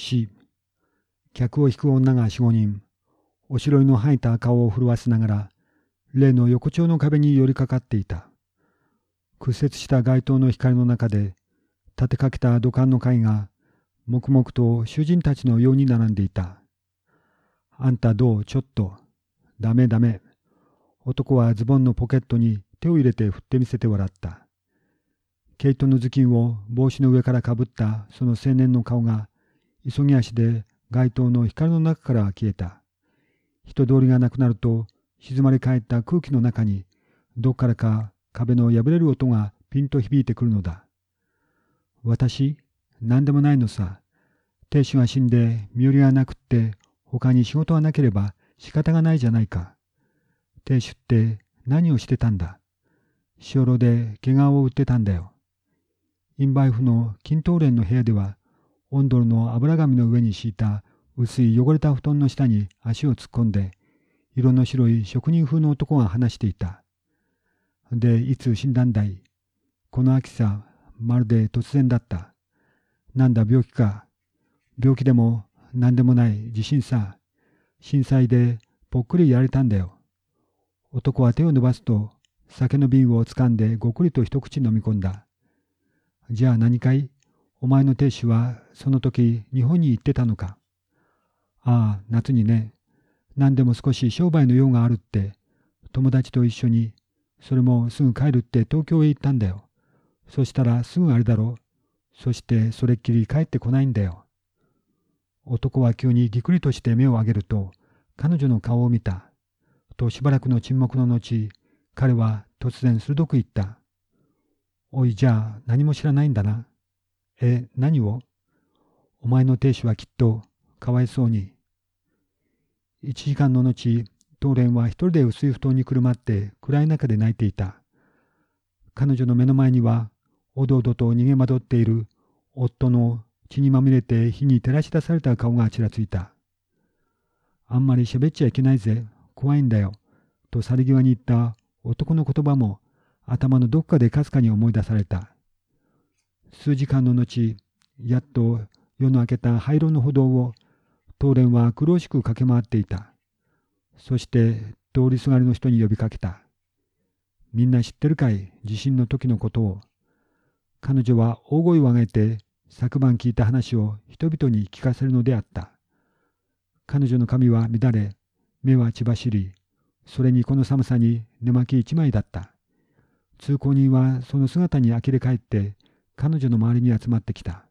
死。客を引く女が四五人、おしろいの吐いた顔を震わせながら、例の横丁の壁に寄りかかっていた。屈折した街灯の光の中で、立てかけた土管の階が、黙々と囚人たちのように並んでいた。あんたどう？ちょっと。ダメダメ。男はズボンのポケットに手を入れて振ってみせて笑った。毛糸の頭巾を帽子の上からかぶったその青年の顔が急ぎ足で街灯の光の中から消えた。人通りがなくなると静まり返った空気の中にどっからか壁の破れる音がピンと響いてくるのだ。私何でもないのさ。亭主が死んで身寄りがなくって他に仕事がなければ仕方がないじゃないか。亭主って何をしてたんだ塩炉で怪我を売ってたんだよ。インバイフの均等連の部屋では、オンドルの油紙の上に敷いた薄い汚れた布団の下に足を突っ込んで、色の白い職人風の男が話していた。で、いつ死んだんだい？この秋さ、まるで突然だった。なんだ病気か？病気でも何でもない地震さ。震災でぽっくりやられたんだよ。男は手を伸ばすと酒の瓶を掴んでごくりと一口飲み込んだ。じゃあ何かい？お前の亭主はその時日本に行ってたのか？ああ、夏にね。何でも少し商売の用があるって、友達と一緒に、それもすぐ帰るって東京へ行ったんだよ。そしたらすぐあれだろ。そしてそれっきり帰ってこないんだよ。男は急にぎくりとして目を上げると、彼女の顔を見た。としばらくの沈黙の後、彼は突然鋭く言った。おい、じゃあ何も知らないんだな。え、何を？お前の亭主はきっとかわいそうに。一時間の後、東蓮は一人で薄い布団にくるまって暗い中で泣いていた。彼女の目の前には、おどおどと逃げ惑っている夫の血にまみれて火に照らし出された顔がちらついた。あんまり喋っちゃいけないぜ。怖いんだよ。と去り際に言った男の言葉も頭のどこかでかすかに思い出された。数時間の後、やっと夜の明けた灰色の歩道を、東蓮は苦しく駆け回っていた。そして通りすがりの人に呼びかけた。みんな知ってるかい？地震の時のことを。彼女は大声を上げて昨晩聞いた話を人々に聞かせるのであった。彼女の髪は乱れ、目は血走り、それにこの寒さに寝巻き一枚だった。通行人はその姿に呆れ返って彼女の周りに集まってきた。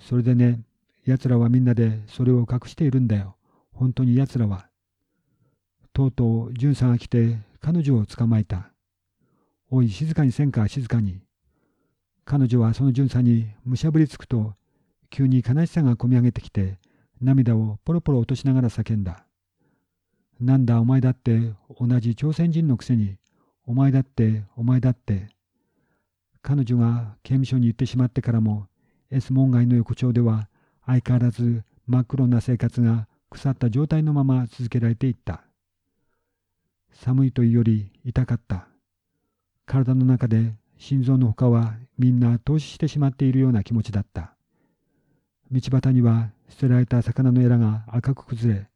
それでね、奴らはみんなでそれを隠しているんだよ。本当に奴らは。とうとう淳さんが来て彼女を捕まえた。おい、静かにせんか、静かに。彼女はその淳さんにむしゃぶりつくと、急に悲しさがこみ上げてきて、涙をポロポロ落としながら叫んだ。なんだお前だって同じ朝鮮人のくせにお前だって、お前だって。彼女が刑務所に行ってしまってからも、S 門外の横丁では相変わらず真っ黒な生活が腐った状態のまま続けられていった。寒いというより痛かった。体の中で心臓の他はみんな投資してしまっているような気持ちだった。道端には捨てられた魚のエラが赤く崩れ、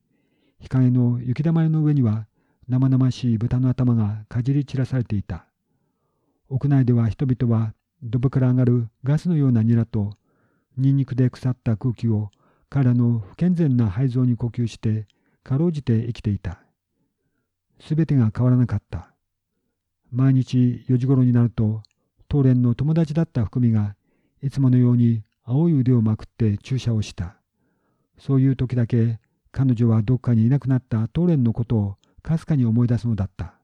日陰の雪玉の上には生々しい豚の頭がかじり散らされていた。屋内では人々はドブから上がるガスのようなニラとニンニクで腐った空気を彼らの不健全な肺臓に呼吸してかろうじて生きていた。すべてが変わらなかった。毎日4時頃になると東蓮の友達だった含みがいつものように青い腕をまくって注射をした。そういう時だけ彼女はどっかにいなくなった東蓮のことをかすかに思い出すのだった。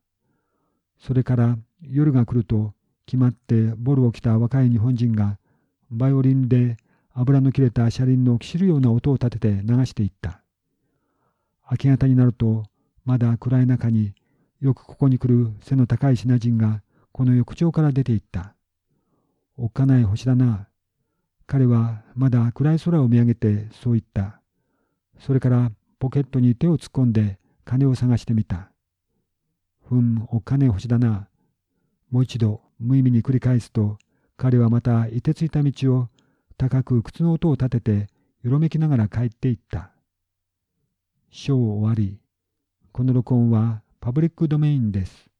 それから夜が来ると決まってボルを着た若い日本人がバイオリンで油の切れた車輪のきしるような音を立てて流していった。明け方になるとまだ暗い中によくここに来る背の高い品人がこの浴場から出て行った。おっかない星だな。彼はまだ暗い空を見上げてそう言った。それからポケットに手を突っ込んで金を探してみた。ふん、お金星だな。もう一度無意味に繰り返すと、彼はまた凍てついた道を高く靴の音を立ててよろめきながら帰っていった。章終わり。この録音はパブリックドメインです。